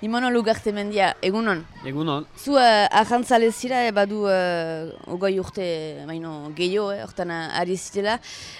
Imono lugarte mendia, egunon? Egunon. Zu uh, ahantzale zira, e, badu uh, ogoi urte baino gehiago, eh, hortan ari zitela.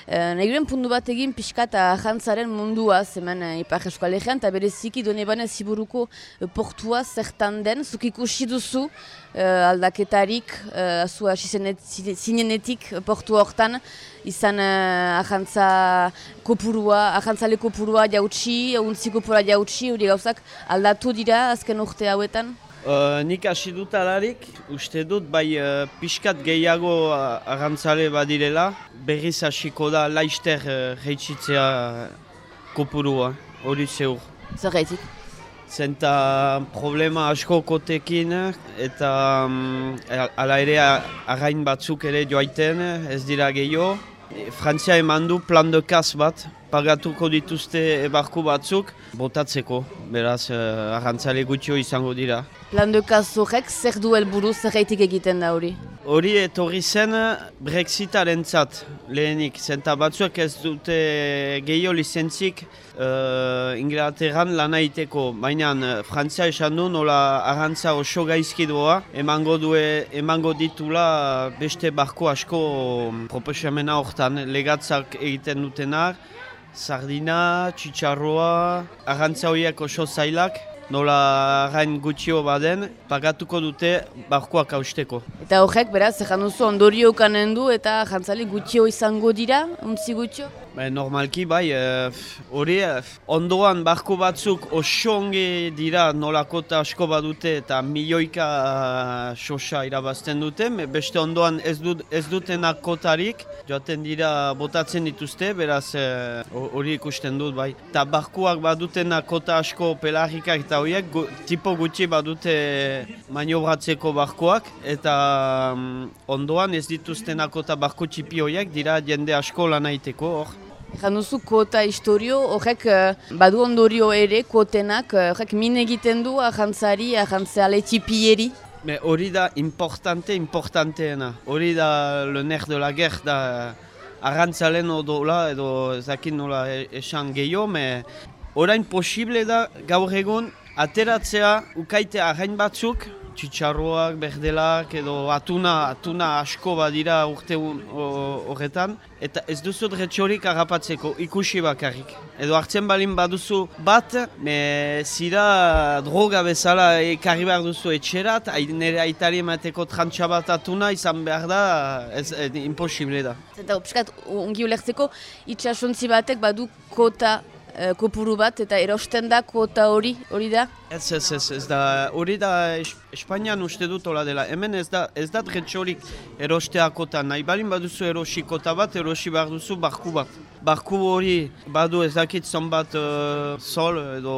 Uh, Nahi puntu bat egin pixka eta ahantzaren mundua, hemen uh, Ipar Eskualegean, eta bereziki done bane ziburuko uh, portua zertan den, zuk ikusi duzu aldaketarik, uh, azua zinenetik portu hortan, izan uh, ahantza kopurua, ahantzale kopurua jautsi, untzi kopurua jautsi, hori gauzak aldatu dira azken urte hauetan? Uh, nik hasi dut alarik, uste dut bai uh, pixkat gehiago agantzale badirela, berriz hasiko da laister uh, kopurua, hori zeur. Zer gaitik? Zenta problema asko kotekin eta um, ala ere arrain batzuk ere joaiten, ez dira gehiago. Frantzia eman du plan de kas bat, pagatuko dituzte ebarku batzuk, botatzeko, beraz, uh, arrantzale gutxo izango dira. Plan de kas horrek zer du helburu zer egiten da hori? Hori etorri zen Brexitaren zat, lehenik, zenta batzuek ez dute gehiago lizentzik uh, Inglaterran lan egiteko, baina uh, Frantzia esan du nola arrantza oso gaizki emango, due, emango ditula beste barko asko proposamena hortan, legatzak egiten dutenak, sardina, txitsarroa, arrantza horiek oso zailak, nola gain gutxio baden, pagatuko dute barkoak hausteko. Eta horrek, beraz, ezan duzu ondorio kanen du eta jantzali gutxio izango dira, untzi gutxio? Normalki bai, eh, hori uh, ondoan barko batzuk oso onge dira nolakota asko badute eta milioika uh, sosa irabazten dute, beste ondoan ez, dut, ez dutenak kotarik, joaten dira botatzen dituzte, beraz hori ikusten dut bai. Eta barkoak badutenak kota asko pelarikak eta horiek, tipo gutxi badute maniobratzeko barkoak, eta um, ondoan ez dituztenak kota barko txipi horiek dira jende asko lan aiteko hor. Egan duzu kota historio, horrek uh, badu ondorio ere, kotenak, uh, horrek min egiten du ahantzari, ahantzeale txipieri? Hori da importante, importanteena. Hori da le ner de la guerre da ahantzalen odola edo zakin nola e, esan gehiago, me orain posible da gaur egun ateratzea ukaite ahain batzuk, txitsarroak, berdelak edo atuna, atuna asko badira urte horretan. Eta ez duzu dretxorik agapatzeko, ikusi bakarrik. Edo hartzen balin baduzu bat, me zira droga bezala ekarri behar duzu etxerat, nire aitari emateko trantxa bat atuna izan behar da, ez, imposible da. Zeta, piskat, ungi ulertzeko, itxasuntzi batek badu kota kopuru bat eta erosten da kuota hori, hori da? Ez, ez, ez, ez da, hori da Espainian uste dut hola dela. Hemen ez da, ez da dretxorik erostea kota. Nahi balin baduzu erosi kota bat, erosi behar duzu barku bat. Barku hori badu ez dakit zonbat uh, sol edo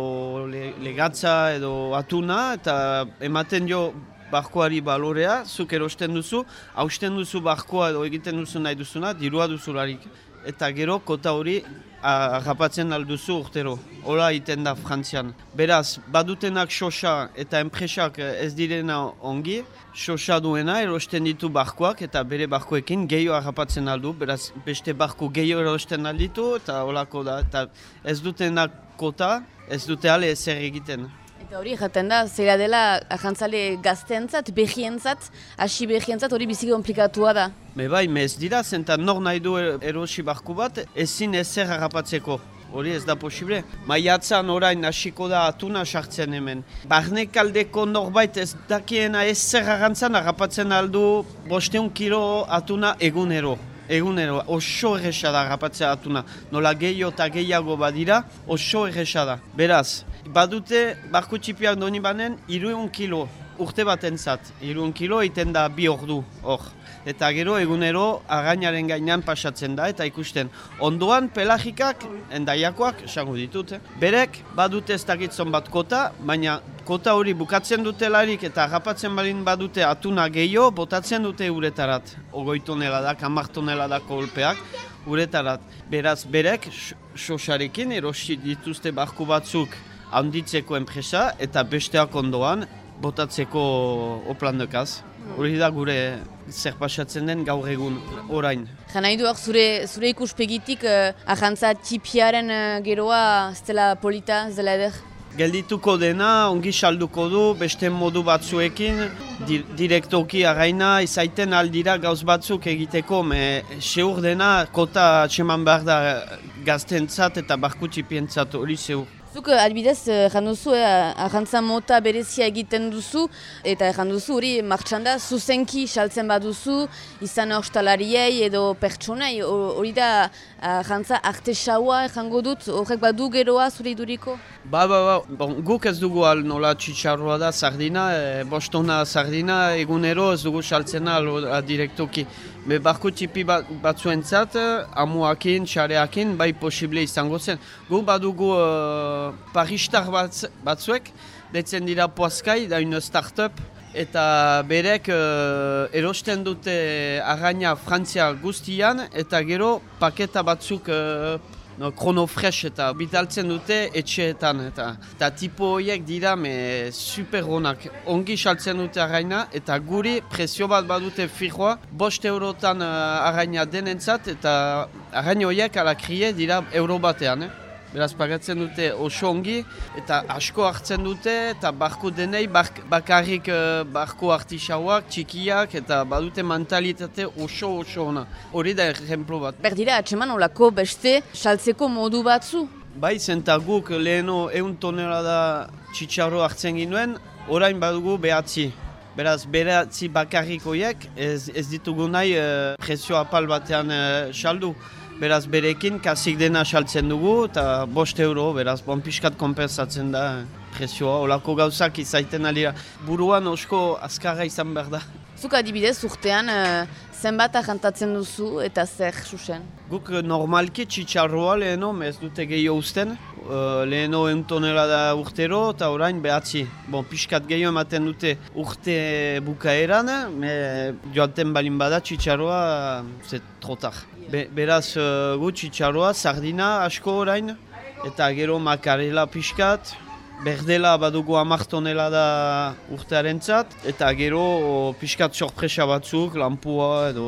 legatza edo atuna eta ematen jo barkoari balorea, zuk erosten duzu, hausten duzu barkoa edo egiten duzu nahi duzuna, dirua duzularik eta gero kota hori agapatzen alduzu urtero. Hola iten da frantzian. Beraz, badutenak xosa eta enpresak ez direna ongi, xosa duena erosten ditu barkoak eta bere barkoekin gehiago agapatzen aldu. Beraz, beste barko gehiago erosten alditu eta holako da. Eta ez dutenak kota, ez dute ale ezer egiten. Eta hori jaten da, zera dela ahantzale gaztentzat, behientzat, hasi behientzat hori bizik komplikatua da. Me bai, me ez dira, zenta nor nahi du erosi barku bat, ezin ezer harrapatzeko. Hori ez da posible. Maiatzan orain hasiko da atuna sartzen hemen. Barnek aldeko norbait ez dakiena ez zer harrantzan harrapatzen aldu bosteun kilo atuna egunero. Egunero, oso erresa da harrapatzea atuna. Nola gehiago eta gehiago badira, oso erresa da. Beraz, badute barko txipiak doni banen iruun kilo urte bat entzat. Iruun kilo egiten da bi ordu hor. Eta gero egunero againaren gainean pasatzen da eta ikusten. Ondoan pelagikak, endaiakoak, esango ditut, eh? berek badute ez dakitzon bat kota, baina kota hori bukatzen dutelarik eta agapatzen balin badute atuna gehiago, botatzen dute uretarat. Ogoitonela da, kamartonela da kolpeak, uretarat. Beraz, berek, sosarekin erosi dituzte barku batzuk handitzeko enpresa eta besteak ondoan botatzeko oplandekaz. Hori da gure zer pasatzen den gaur egun orain. Jana idu zure, zure ikuspegitik uh, ahantza txipiaren uh, geroa ez dela polita, ez dela eder? Geldituko dena, ongi salduko du, beste modu batzuekin, di direktoki againa, izaiten aldira gauz batzuk egiteko, me seur dena, kota atseman behar da gaztentzat eta barkutxipientzat hori zeur. Zuk eh, adibidez, janduzu, eh, eh mota berezia egiten duzu, eta janduzu hori martxan da, zuzenki saltzen baduzu, izan hostalariei edo pertsonei, hori da jantza artesaua jango dut, horrek badu geroa zure iduriko? Ba, ba, ba, bon, guk ez dugu al nola txitsarroa da sardina, e, bostona sardina, egunero ez dugu saltzen al direktoki. Be barko tipi bat, batzuentzat, amuakin, xareakin, bai posible izango zen. Gu badugu uh, paristar batz, batzuek, detzen dira poazkai, da une start-up, eta berek uh, erosten dute arraina Frantzia guztian, eta gero paketa batzuk uh, no, krono fresh eta bitaltzen dute etxeetan eta eta tipo horiek dira me super honak ongi saltzen dute arraina eta guri presio bat badute fijoa bost eurotan uh, arraina denentzat eta arraina horiek ala krie dira euro batean eh? Beraz, pagatzen dute oso ongi, eta asko hartzen dute, eta barko denei bakarrik uh, barko artisauak, txikiak, eta badute mentalitate oso oso ona. Hori da ejemplo bat. Berdira, atseman olako beste saltzeko modu batzu? Bai, zenta guk leheno eun tonera da txitsarro hartzen ginuen, orain badugu behatzi. Beraz, behatzi bakarrikoiek ez, ez ditugu nahi uh, presio apal batean uh, saldu. Beraz, berekin kasik dena saltzen dugu eta bost euro, beraz, bon pixkat konpensatzen da presioa, olako gauzak izaiten alira. Buruan osko azkarra izan behar da. Zuk adibidez, urtean uh, zenbat ahantatzen duzu eta zer susen? Guk normalki txitsarroa leheno, ez dute gehiago usten. Uh, leheno entonela da urtero eta orain behatzi. Bon, pixkat gehiago ematen dute urte bukaeran, me joaten balin bada txitsarroa, zet trotar. Be, beraz, uh, gutxi txarroa, sardina asko orain, eta gero makarela pixkat, berdela badugu amartonela da urtearen zat, eta gero pixkat sorpresa batzuk, lampua edo...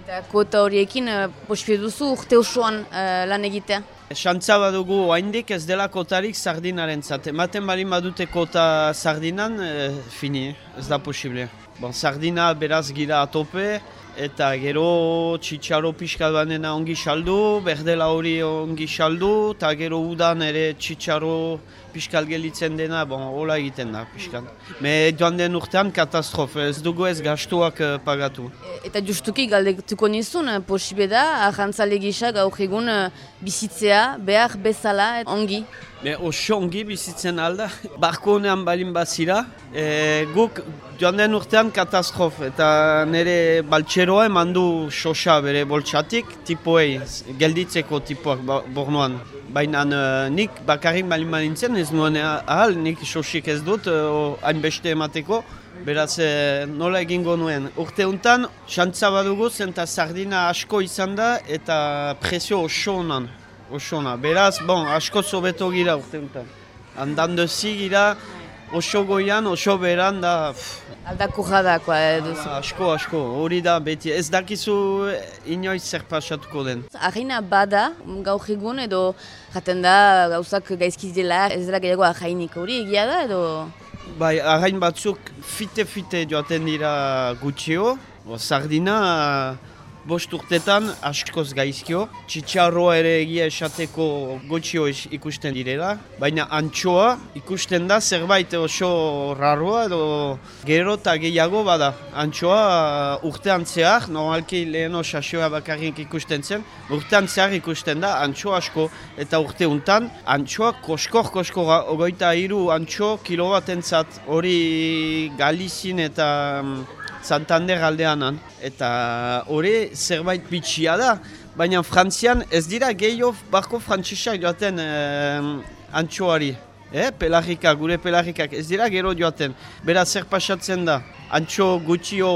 Eta kota horiekin, uh, duzu urte osoan uh, lan egitea? Xantza badugu oaindik ez dela kotarik sardinaren zat. Ematen bali badute kota sardinan, fini, ez da posible. Bon, sardina beraz gira atope, eta gero txitsaro pixka banena ongi saldu, berdela hori ongi saldu, eta gero udan ere txitsaro piskal gelitzen dena, bon, hola egiten da piskan. Me joan den urtean katastrofe, ez dugu ez gastuak uh, pagatu. E, eta justuki galdetuko nizun, uh, posibe da, ahantzale gisa gaur egun uh, bizitzea, behar bezala, ongi? Me oso ongi bizitzen alda, barko honean balin bazira, e, guk joan den urtean katastrof eta nire baltseroa eman du xosa bere boltsatik, tipoei, gelditzeko tipoak bornoan. Baina uh, nik bakarrik balin balintzen ez nuen ahal, nik xosik ez dut, uh, hainbeste emateko. Beraz, eh, nola egingo nuen. Urte honetan, xantza badugu zen sardina asko izan da eta presio oso honan osona. Beraz, bon, asko zobeto gira urte enten. Andando zi gira, oso goian, oso beran da... Aldako jadakoa eduzu. Ah, asko, asko, hori da beti. Ez dakizu inoiz zer pasatuko den. Arraina bada, gaur egun edo jaten da gauzak gaizkiz dela, ez dela gehiago arrainik hori egia da edo... Bai, arrain batzuk fite-fite joaten dira gutxio. Sardina, bost urtetan askoz gaizkio. Txitsarroa ere egia esateko gotxio ikusten direla. Baina antxoa ikusten da zerbait oso rarroa edo gero eta gehiago bada. Antxoa uh, urtean zehar, normalki leheno sasioa bakarrik ikusten zen, urtean zehar ikusten da antxoa asko eta urte untan antxoa koskor koskor ogoita hiru antxo kilo batentzat hori Galizin eta um, Santander aldeanan. Eta hori zerbait bitxia da, baina Frantzian ez dira gehiago barko frantzisak joaten eh, antxoari. Eh, pelarrika, gure pelarrikak ez dira gero joaten. Beraz zer pasatzen da, antxo gutxio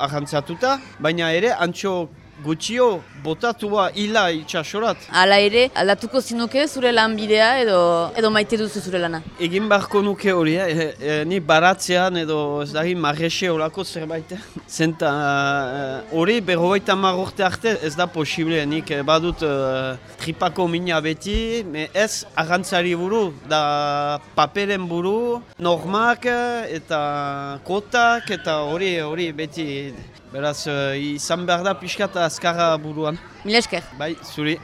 ahantzatuta, baina ere antxo gutxio botatua hila itxasorat. Hala ere, aldatuko zinuke zure lanbidea edo edo maite duzu zure lana. Egin beharko nuke hori, eh? E, e, ni baratzean edo ez dahi marrexe horako zerbait. Zenta eh, hori berrogeita marrorte arte ez da posible, nik badut uh, tripako mina beti, me ez agantzari buru, da paperen buru, normak eta kotak eta hori hori beti. Beraz, uh, izan behar da pixka eta azkarra buruan. Mila esker. Bai, zuri.